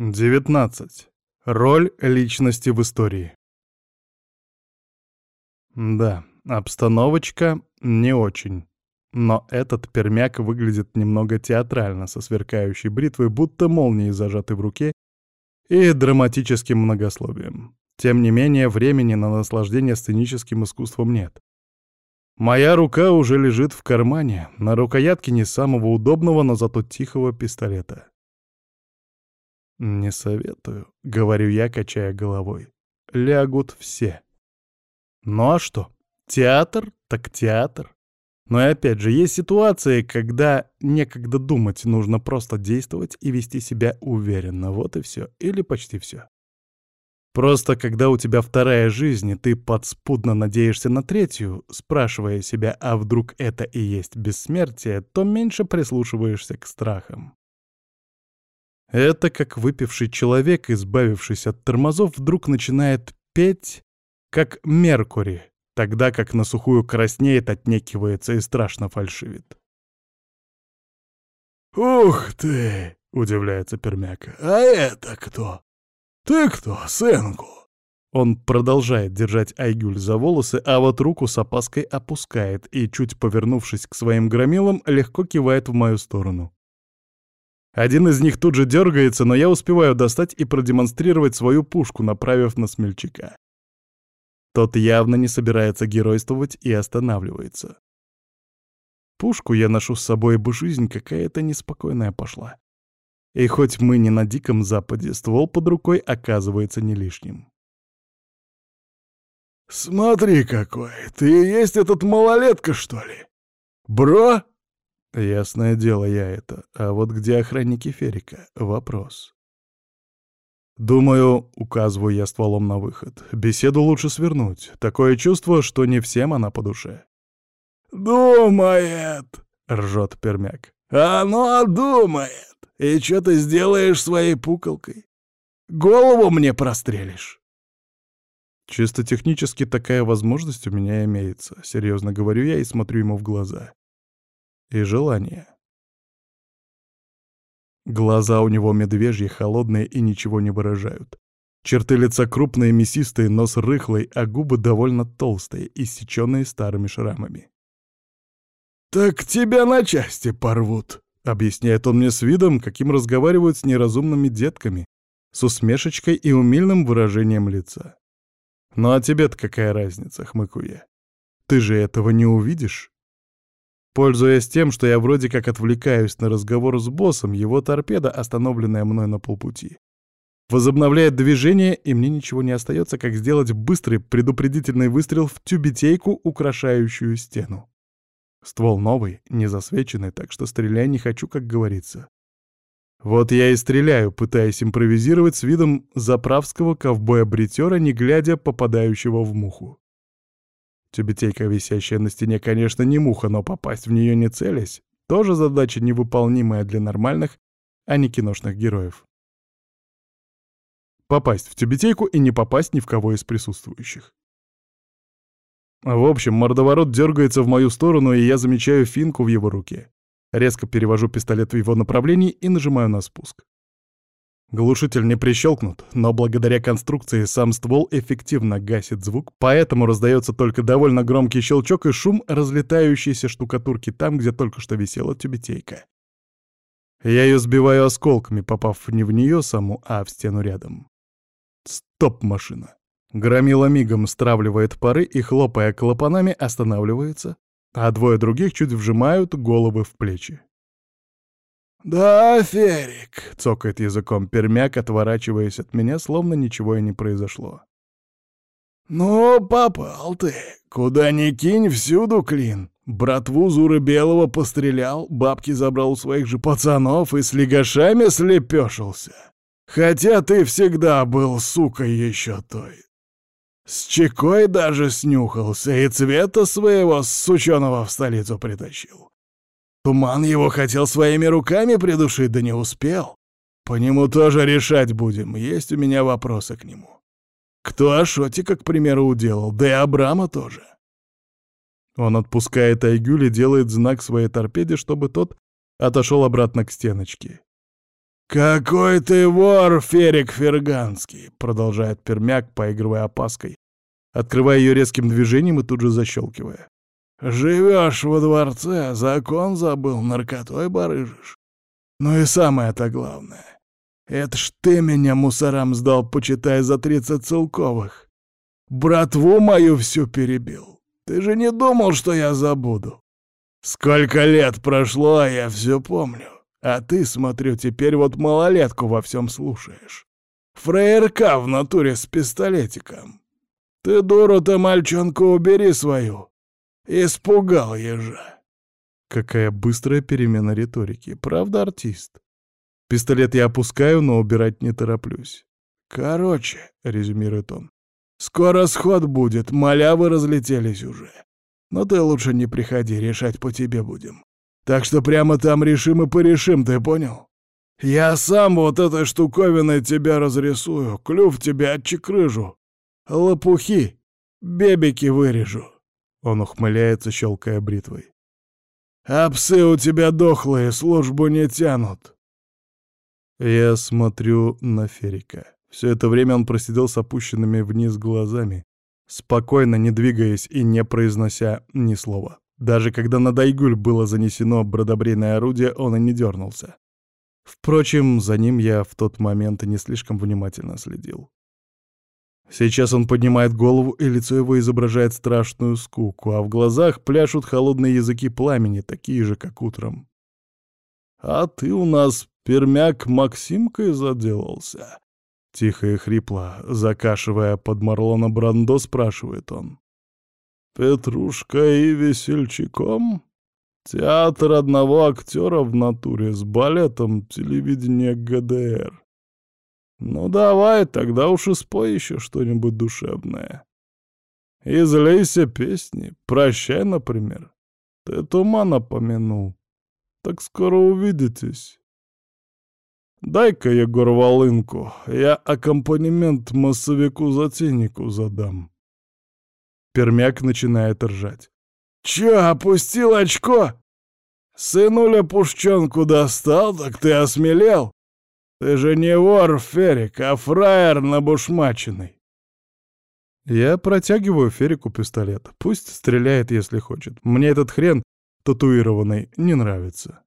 19. Роль личности в истории. Да, обстановочка не очень. Но этот пермяк выглядит немного театрально, со сверкающей бритвой, будто молнией зажатой в руке, и драматическим многословием. Тем не менее, времени на наслаждение сценическим искусством нет. Моя рука уже лежит в кармане, на рукоятке не самого удобного, но зато тихого пистолета. «Не советую», — говорю я, качая головой. «Лягут все». Ну а что? Театр так театр. Но и опять же, есть ситуации, когда некогда думать, нужно просто действовать и вести себя уверенно. Вот и все. Или почти все. Просто когда у тебя вторая жизнь, и ты подспудно надеешься на третью, спрашивая себя, а вдруг это и есть бессмертие, то меньше прислушиваешься к страхам. Это как выпивший человек, избавившись от тормозов, вдруг начинает петь, как Меркури, тогда как на сухую краснеет, отнекивается и страшно фальшивит. «Ух ты!» — удивляется Пермяка. «А это кто? Ты кто, сынку?» Он продолжает держать Айгюль за волосы, а вот руку с опаской опускает и, чуть повернувшись к своим громилам, легко кивает в мою сторону. Один из них тут же дергается, но я успеваю достать и продемонстрировать свою пушку, направив на смельчака. Тот явно не собирается геройствовать и останавливается. Пушку я ношу с собой, бы жизнь какая-то неспокойная пошла. И хоть мы не на Диком Западе, ствол под рукой оказывается не лишним. «Смотри какой! Ты есть этот малолетка, что ли? Бро?» Ясное дело, я это. А вот где охранники Ферика? Вопрос. Думаю, указываю я стволом на выход. Беседу лучше свернуть. Такое чувство, что не всем она по душе. «Думает!» — ржет пермяк. «Оно думает! И что ты сделаешь своей пуколкой? Голову мне прострелишь!» Чисто технически такая возможность у меня имеется, серьезно говорю я и смотрю ему в глаза и желание. Глаза у него медвежьи, холодные и ничего не выражают. Черты лица крупные, мясистые, нос рыхлый, а губы довольно толстые, иссеченные старыми шрамами. «Так тебя на части порвут», — объясняет он мне с видом, каким разговаривают с неразумными детками, с усмешечкой и умильным выражением лица. «Ну а тебе-то какая разница?» — хмыкаю я. «Ты же этого не увидишь?» Пользуясь тем, что я вроде как отвлекаюсь на разговор с боссом, его торпеда, остановленная мной на полпути, возобновляет движение, и мне ничего не остается, как сделать быстрый предупредительный выстрел в тюбетейку, украшающую стену. Ствол новый, не засвеченный, так что стреляй не хочу, как говорится. Вот я и стреляю, пытаясь импровизировать с видом заправского ковбоя-бритера, не глядя попадающего в муху. Тюбетейка, висящая на стене, конечно, не муха, но попасть в нее не целясь, тоже задача невыполнимая для нормальных, а не киношных героев. Попасть в тюбетейку и не попасть ни в кого из присутствующих. В общем, мордоворот дергается в мою сторону, и я замечаю финку в его руке. Резко перевожу пистолет в его направлении и нажимаю на спуск. Глушитель не прищелкнут, но благодаря конструкции сам ствол эффективно гасит звук, поэтому раздается только довольно громкий щелчок и шум разлетающейся штукатурки там, где только что висела тюбетейка. Я ее сбиваю осколками, попав не в нее саму, а в стену рядом. Стоп, машина. Громила мигом стравливает пары и, хлопая клапанами, останавливается, а двое других чуть вжимают головы в плечи. «Да, Ферик», — цокает языком пермяк, отворачиваясь от меня, словно ничего и не произошло. «Ну, попал ты. Куда ни кинь, всюду клин. Братву Зуры Белого пострелял, бабки забрал у своих же пацанов и с легашами слепешился. Хотя ты всегда был сукой еще той. С чекой даже снюхался и цвета своего сученого в столицу притащил. Туман его хотел своими руками придушить, да не успел. По нему тоже решать будем, есть у меня вопросы к нему. Кто Ашотика, к примеру, уделал, да и Абрама тоже. Он отпускает Айгюль и делает знак своей торпеде, чтобы тот отошел обратно к стеночке. «Какой ты вор, Ферик Ферганский!» — продолжает Пермяк, поигрывая опаской, открывая ее резким движением и тут же защелкивая. «Живешь во дворце, закон забыл, наркотой барыжишь. Ну и самое-то главное. Это ж ты меня мусорам сдал, почитай, за тридцать целковых. Братву мою всю перебил. Ты же не думал, что я забуду? Сколько лет прошло, а я все помню. А ты, смотрю, теперь вот малолетку во всем слушаешь. Фраерка в натуре с пистолетиком. Ты, дуру-то, мальчонку, убери свою. Испугал ежа. Какая быстрая перемена риторики. Правда, артист? Пистолет я опускаю, но убирать не тороплюсь. «Короче», — резюмирует он, — «скоро сход будет, малявы разлетелись уже. Но ты лучше не приходи, решать по тебе будем. Так что прямо там решим и порешим, ты понял? Я сам вот этой штуковиной тебя разрисую, клюв тебя отчекрыжу, лопухи, бебики вырежу. Он ухмыляется, щелкая бритвой. А псы у тебя дохлые, службу не тянут. Я смотрю на Ферика. Все это время он просидел с опущенными вниз глазами, спокойно не двигаясь и не произнося ни слова. Даже когда на Дайгуль было занесено бродобрейное орудие, он и не дернулся. Впрочем, за ним я в тот момент не слишком внимательно следил. Сейчас он поднимает голову, и лицо его изображает страшную скуку, а в глазах пляшут холодные языки пламени, такие же, как утром. «А ты у нас, пермяк, Максимкой заделался?» Тихо и хрипло, закашивая под Марлона Брандо, спрашивает он. Петрушка и весельчаком? Театр одного актера в натуре с балетом телевидения ГДР. Ну давай, тогда уж и спой еще что-нибудь душевное. Излейся песни, прощай, например. Ты тумана помянул. Так скоро увидитесь. Дай-ка, Егор, волынку, я аккомпанемент массовику-затейнику задам. Пермяк начинает ржать. «Чё, опустил очко? Сынуля пушчонку достал, так ты осмелел? Ты же не вор, Ферик, а фраер набушмаченный!» Я протягиваю Ферику пистолет. Пусть стреляет, если хочет. Мне этот хрен татуированный не нравится.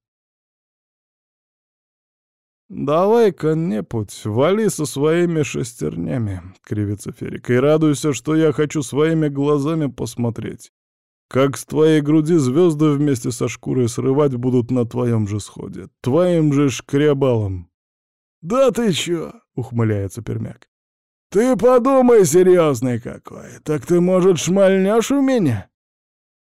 «Давай-ка не путь, вали со своими шестернями», — кривится Ферик, «и радуйся, что я хочу своими глазами посмотреть, как с твоей груди звезды вместе со шкурой срывать будут на твоем же сходе, твоим же шкребалом». «Да ты чё?» — ухмыляется Пермяк. «Ты подумай, серьезный какой, так ты, может, шмальнешь у меня?»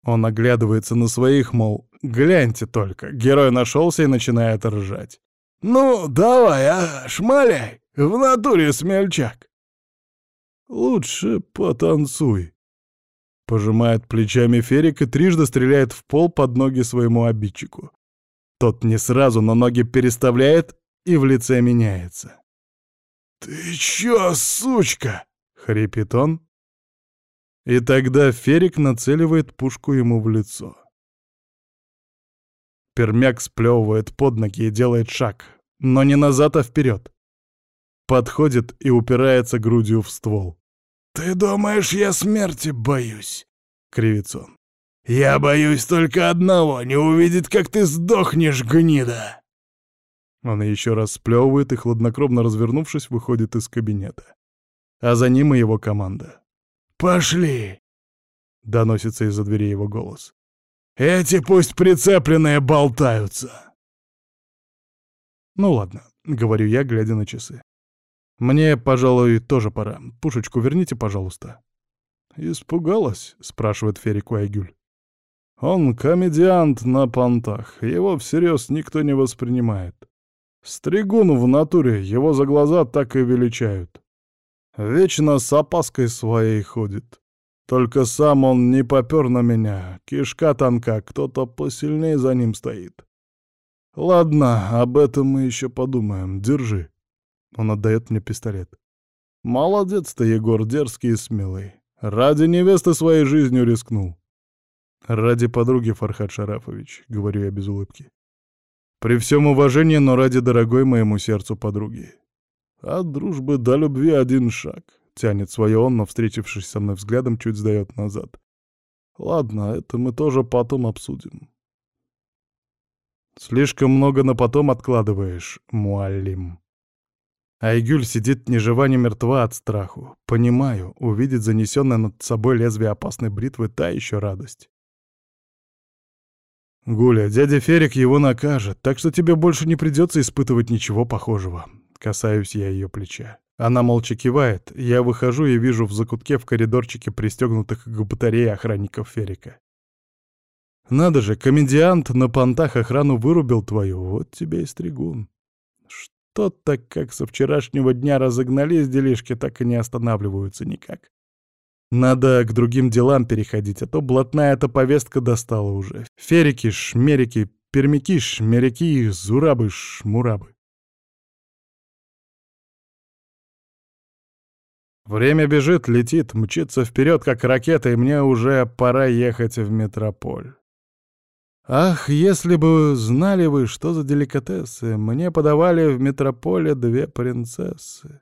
Он оглядывается на своих, мол, гляньте только, герой нашелся и начинает ржать. «Ну, давай, а, шмаляй, в натуре смельчак!» «Лучше потанцуй», — пожимает плечами Ферик и трижды стреляет в пол под ноги своему обидчику. Тот не сразу, но ноги переставляет и в лице меняется. «Ты чё, сучка?» — хрипит он. И тогда Ферик нацеливает пушку ему в лицо. Пермяк сплевывает под ноги и делает шаг, но не назад, а вперед. Подходит и упирается грудью в ствол. «Ты думаешь, я смерти боюсь?» — кривится он. «Я боюсь только одного — не увидеть, как ты сдохнешь, гнида!» Он еще раз сплевывает и, хладнокровно развернувшись, выходит из кабинета. А за ним и его команда. «Пошли!» — доносится из-за двери его голос. «Эти пусть прицепленные болтаются!» «Ну ладно», — говорю я, глядя на часы. «Мне, пожалуй, тоже пора. Пушечку верните, пожалуйста». «Испугалась?» — спрашивает Ферик Уайгюль. «Он комедиант на понтах. Его всерьез никто не воспринимает. Стригун в натуре, его за глаза так и величают. Вечно с опаской своей ходит. Только сам он не попер на меня. Кишка тонка, кто-то посильнее за ним стоит. «Ладно, об этом мы еще подумаем. Держи». Он отдает мне пистолет. «Молодец ты, Егор, дерзкий и смелый. Ради невесты своей жизнью рискнул». «Ради подруги, Фархад Шарафович», — говорю я без улыбки. При всем уважении, но ради дорогой моему сердцу подруги. От дружбы до любви один шаг. Тянет свое он, но, встретившись со мной взглядом, чуть сдает назад. Ладно, это мы тоже потом обсудим. Слишком много на потом откладываешь, Муаллим. Айгюль сидит ни жива, ни мертва от страху. Понимаю, увидеть занесенное над собой лезвие опасной бритвы — та еще радость. Гуля, дядя Ферик его накажет, так что тебе больше не придется испытывать ничего похожего. Касаюсь я ее плеча. Она молча кивает, я выхожу и вижу в закутке в коридорчике пристегнутых к батарее охранников Ферика. Надо же, комедиант на понтах охрану вырубил твою, вот тебе и стригун. Что так как со вчерашнего дня разогнались делишки, так и не останавливаются никак. Надо к другим делам переходить, а то блатная эта повестка достала уже. Ферики, шмерики, пермяки, шмеряки, зурабы, шмурабы. Время бежит, летит, мчится вперед, как ракета, и мне уже пора ехать в метрополь. Ах, если бы знали вы, что за деликатесы, мне подавали в метрополе две принцессы.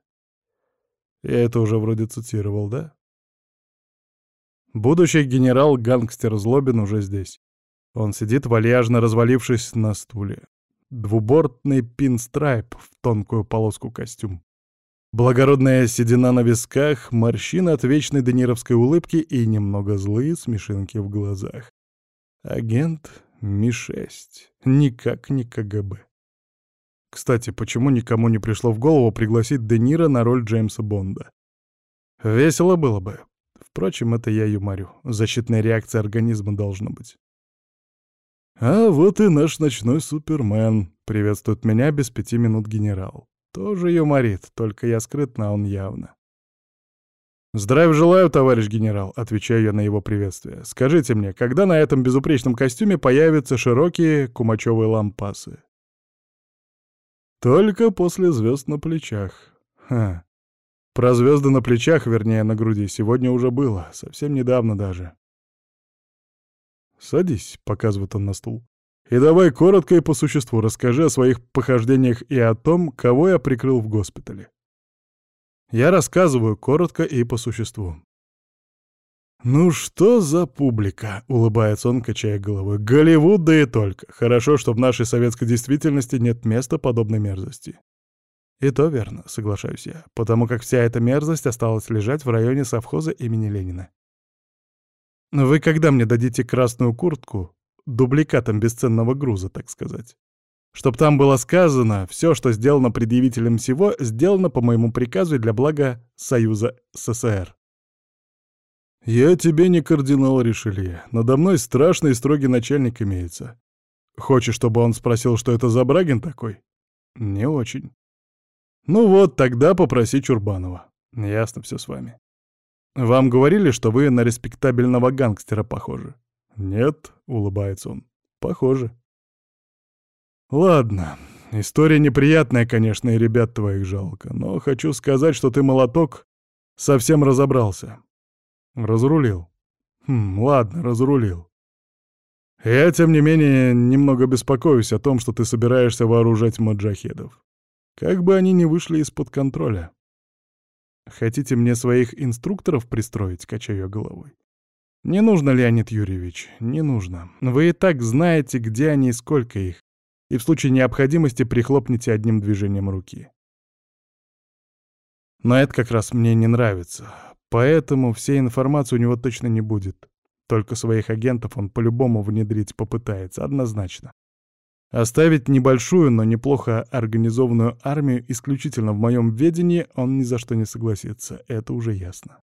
Я это уже вроде цитировал, да? Будущий генерал-гангстер Злобин уже здесь. Он сидит, вальяжно развалившись на стуле. Двубортный пинстрайп в тонкую полоску костюм. Благородная седина на висках, морщины от вечной денировской улыбки и немного злые смешинки в глазах. Агент Ми-6. Никак не КГБ. Кстати, почему никому не пришло в голову пригласить Де Ниро на роль Джеймса Бонда? Весело было бы. Впрочем, это я юморю. Защитная реакция организма должна быть. А вот и наш ночной супермен. Приветствует меня без пяти минут генерал. Тоже юморит, только я скрытно, а он явно. «Здравия желаю, товарищ генерал», — отвечаю я на его приветствие. «Скажите мне, когда на этом безупречном костюме появятся широкие кумачевые лампасы?» «Только после звезд на плечах. Ха. Про звезды на плечах, вернее, на груди, сегодня уже было, совсем недавно даже». «Садись», — показывает он на стул. И давай коротко и по существу расскажи о своих похождениях и о том, кого я прикрыл в госпитале. Я рассказываю коротко и по существу. «Ну что за публика?» — улыбается он, качая головой. «Голливуд, да и только. Хорошо, что в нашей советской действительности нет места подобной мерзости». «И то верно», — соглашаюсь я, потому как вся эта мерзость осталась лежать в районе совхоза имени Ленина. «Вы когда мне дадите красную куртку, дубликатом бесценного груза, так сказать. Чтоб там было сказано, все, что сделано предъявителем всего, сделано по моему приказу и для блага Союза СССР. «Я тебе не кардинал Ришелье. Надо мной страшный и строгий начальник имеется. Хочешь, чтобы он спросил, что это за Брагин такой?» «Не очень». «Ну вот, тогда попроси Чурбанова. Ясно все с вами. Вам говорили, что вы на респектабельного гангстера похожи?» «Нет», — улыбается он, — «похоже». «Ладно, история неприятная, конечно, и ребят твоих жалко, но хочу сказать, что ты молоток совсем разобрался. Разрулил. Хм, ладно, разрулил. Я, тем не менее, немного беспокоюсь о том, что ты собираешься вооружать маджахедов. Как бы они ни вышли из-под контроля. Хотите мне своих инструкторов пристроить, качаю головой? Не нужно, Леонид Юрьевич, не нужно. Вы и так знаете, где они и сколько их, и в случае необходимости прихлопните одним движением руки. Но это как раз мне не нравится, поэтому всей информации у него точно не будет. Только своих агентов он по-любому внедрить попытается, однозначно. Оставить небольшую, но неплохо организованную армию исключительно в моем ведении он ни за что не согласится, это уже ясно.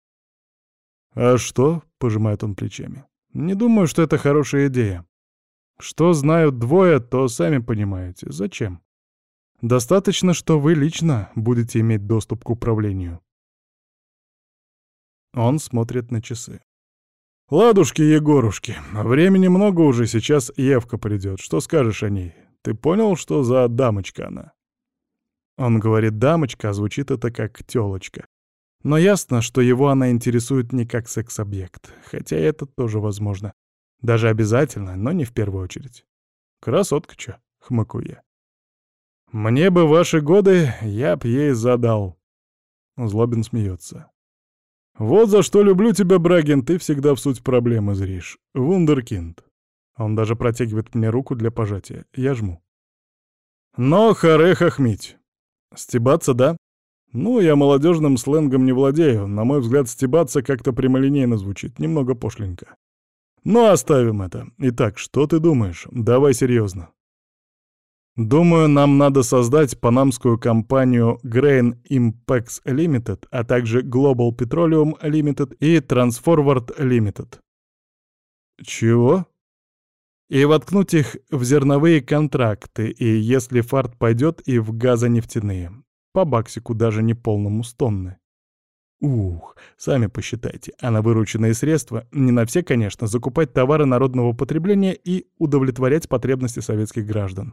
«А что?» — пожимает он плечами. «Не думаю, что это хорошая идея. Что знают двое, то сами понимаете. Зачем? Достаточно, что вы лично будете иметь доступ к управлению». Он смотрит на часы. «Ладушки, Егорушки, времени много уже, сейчас Евка придет. Что скажешь о ней? Ты понял, что за дамочка она?» Он говорит «дамочка», а звучит это как «тёлочка». Но ясно, что его она интересует не как секс-объект, хотя это тоже возможно. Даже обязательно, но не в первую очередь. Красотка чё, хмыкаю я. Мне бы ваши годы, я б ей задал. Злобин смеется. Вот за что люблю тебя, Брагин, ты всегда в суть проблемы зришь. Вундеркинд. Он даже протягивает мне руку для пожатия. Я жму. Но харе хахмить. Стебаться, да? Ну, я молодежным сленгом не владею. На мой взгляд, стебаться как-то прямолинейно звучит, немного пошленько. Но оставим это. Итак, что ты думаешь? Давай серьезно. Думаю, нам надо создать панамскую компанию Grain Impex Limited, а также Global Petroleum Limited и Transforward Limited. Чего? И воткнуть их в зерновые контракты, и если фарт пойдет, и в газонефтяные. По баксику даже не полному стонны. Ух, сами посчитайте, а на вырученные средства, не на все, конечно, закупать товары народного потребления и удовлетворять потребности советских граждан.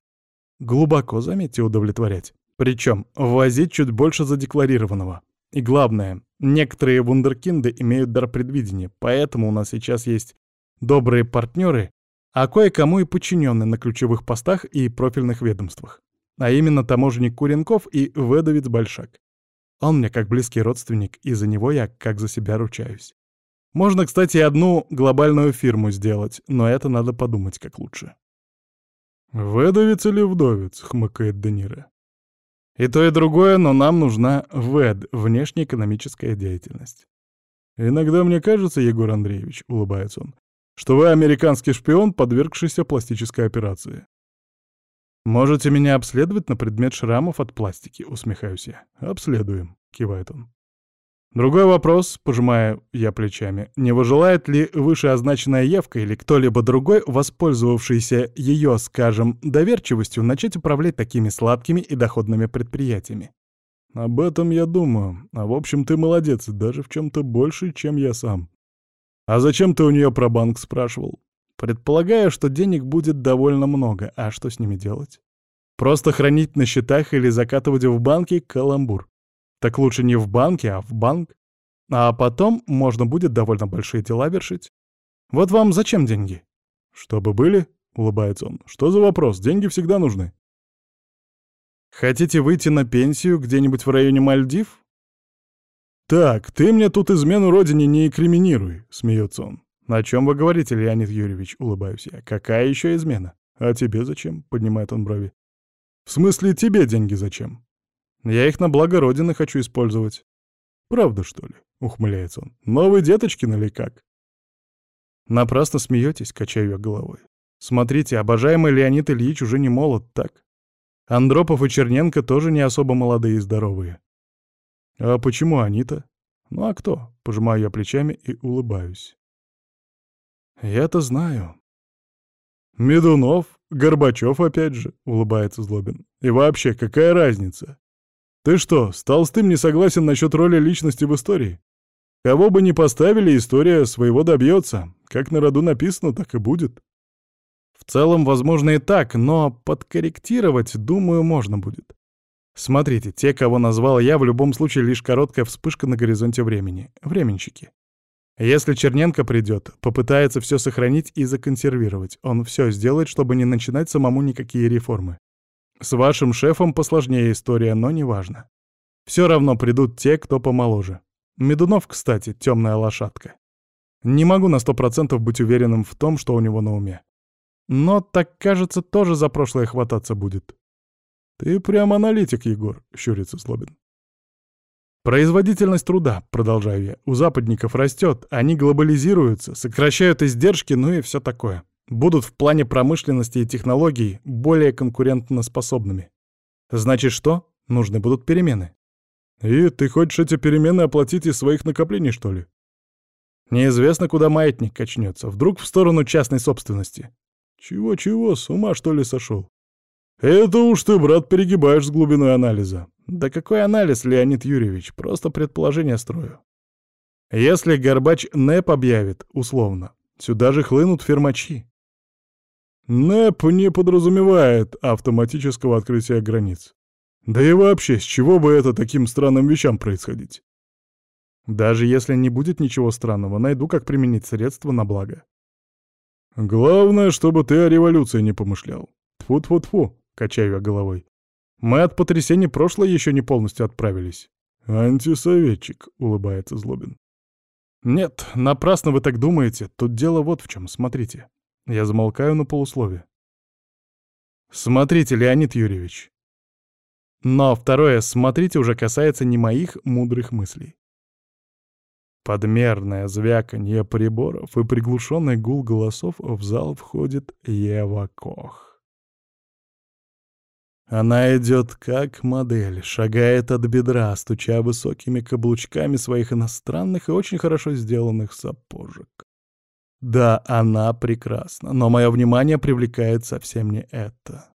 Глубоко, заметьте, удовлетворять. Причем ввозить чуть больше задекларированного. И главное, некоторые вундеркинды имеют дар предвидения, поэтому у нас сейчас есть добрые партнеры, а кое-кому и подчиненные на ключевых постах и профильных ведомствах. А именно таможенник Куренков и выдавец Большак. Он мне как близкий родственник, и за него я как за себя ручаюсь. Можно, кстати, одну глобальную фирму сделать, но это надо подумать как лучше. «Ведовец или вдовец?» — хмыкает Данира. «И то, и другое, но нам нужна ВЭД — внешнеэкономическая деятельность». «Иногда мне кажется, Егор Андреевич», — улыбается он, «что вы американский шпион, подвергшийся пластической операции». «Можете меня обследовать на предмет шрамов от пластики?» — усмехаюсь я. «Обследуем», — кивает он. Другой вопрос, пожимая я плечами, не выжелает ли вышеозначенная явка или кто-либо другой, воспользовавшийся ее, скажем, доверчивостью, начать управлять такими сладкими и доходными предприятиями? Об этом я думаю. А в общем, ты молодец, даже в чем-то больше, чем я сам. А зачем ты у нее про банк спрашивал? Предполагаю, что денег будет довольно много, а что с ними делать? Просто хранить на счетах или закатывать в банки — каламбур. Так лучше не в банке, а в банк. А потом можно будет довольно большие дела вершить. Вот вам зачем деньги? Чтобы были, улыбается он. Что за вопрос? Деньги всегда нужны. Хотите выйти на пенсию где-нибудь в районе Мальдив? Так, ты мне тут измену родине не инкриминируй, смеется он. «О чем вы говорите, Леонид Юрьевич?» — улыбаюсь я. «Какая еще измена?» «А тебе зачем?» — поднимает он брови. «В смысле, тебе деньги зачем?» Я их на благо Родины хочу использовать. Правда, что ли? Ухмыляется он. Новый деточкин или как? Напрасно смеетесь, качаю я головой. Смотрите, обожаемый Леонид Ильич уже не молод, так? Андропов и Черненко тоже не особо молодые и здоровые. А почему они-то? Ну а кто? Пожимаю я плечами и улыбаюсь. Я-то знаю. Медунов, Горбачев опять же, улыбается Злобин. И вообще, какая разница? Ты что, с Толстым не согласен насчет роли личности в истории? Кого бы ни поставили, история своего добьется. Как на роду написано, так и будет. В целом, возможно и так, но подкорректировать, думаю, можно будет. Смотрите, те, кого назвал я, в любом случае лишь короткая вспышка на горизонте времени. Временщики. Если Черненко придет, попытается все сохранить и законсервировать. Он все сделает, чтобы не начинать самому никакие реформы. С вашим шефом посложнее история, но неважно. Все равно придут те, кто помоложе. Медунов, кстати, темная лошадка. Не могу на сто процентов быть уверенным в том, что у него на уме. Но, так кажется, тоже за прошлое хвататься будет. «Ты прям аналитик, Егор», — щурится Слобин. «Производительность труда», — продолжаю я, — «у западников растет, они глобализируются, сокращают издержки, ну и все такое будут в плане промышленности и технологий более конкурентоспособными. Значит что? Нужны будут перемены. И ты хочешь эти перемены оплатить из своих накоплений, что ли? Неизвестно, куда маятник качнется. Вдруг в сторону частной собственности. Чего-чего, с ума что ли сошел? Это уж ты, брат, перегибаешь с глубиной анализа. Да какой анализ, Леонид Юрьевич? Просто предположение строю. Если Горбач НЭП объявит, условно, сюда же хлынут фермачи. НЭП не подразумевает автоматического открытия границ. Да и вообще, с чего бы это таким странным вещам происходить? Даже если не будет ничего странного, найду, как применить средства на благо. Главное, чтобы ты о революции не помышлял. Тфу-тфу-тфу, — качаю я головой. «Мы от потрясений прошлое еще не полностью отправились». «Антисоветчик», — улыбается Злобин. «Нет, напрасно вы так думаете. Тут дело вот в чем. Смотрите». Я замолкаю на полуслове. «Смотрите, Леонид Юрьевич». Но второе «смотрите» уже касается не моих мудрых мыслей. Подмерное звяканье приборов и приглушенный гул голосов в зал входит Ева Кох. Она идет как модель, шагает от бедра, стуча высокими каблучками своих иностранных и очень хорошо сделанных сапожек. Да, она прекрасна, но мое внимание привлекает совсем не это.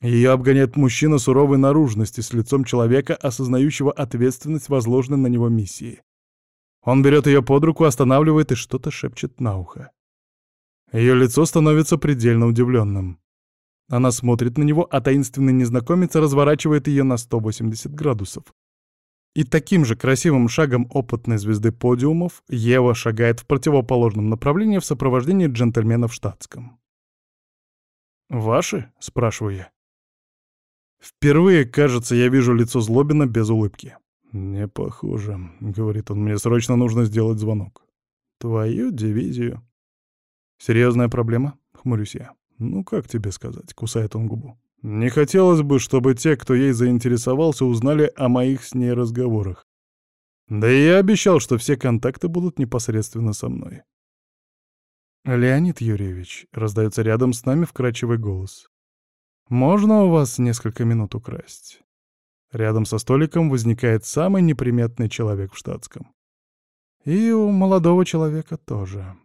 Ее обгоняет мужчина суровой наружности с лицом человека, осознающего ответственность возложенной на него миссии. Он берет ее под руку, останавливает и что-то шепчет на ухо. Ее лицо становится предельно удивленным. Она смотрит на него, а таинственный незнакомец разворачивает ее на 180 градусов. И таким же красивым шагом опытной звезды подиумов Ева шагает в противоположном направлении в сопровождении джентльмена в штатском. «Ваши?» — спрашиваю я. Впервые, кажется, я вижу лицо Злобина без улыбки. «Не похоже», — говорит он, — «мне срочно нужно сделать звонок». «Твою дивизию». «Серьезная проблема?» — хмурюсь я. «Ну, как тебе сказать?» — кусает он губу. «Не хотелось бы, чтобы те, кто ей заинтересовался, узнали о моих с ней разговорах. Да и я обещал, что все контакты будут непосредственно со мной». «Леонид Юрьевич», — раздается рядом с нами вкрадчивый голос. «Можно у вас несколько минут украсть?» Рядом со столиком возникает самый неприметный человек в штатском. И у молодого человека тоже.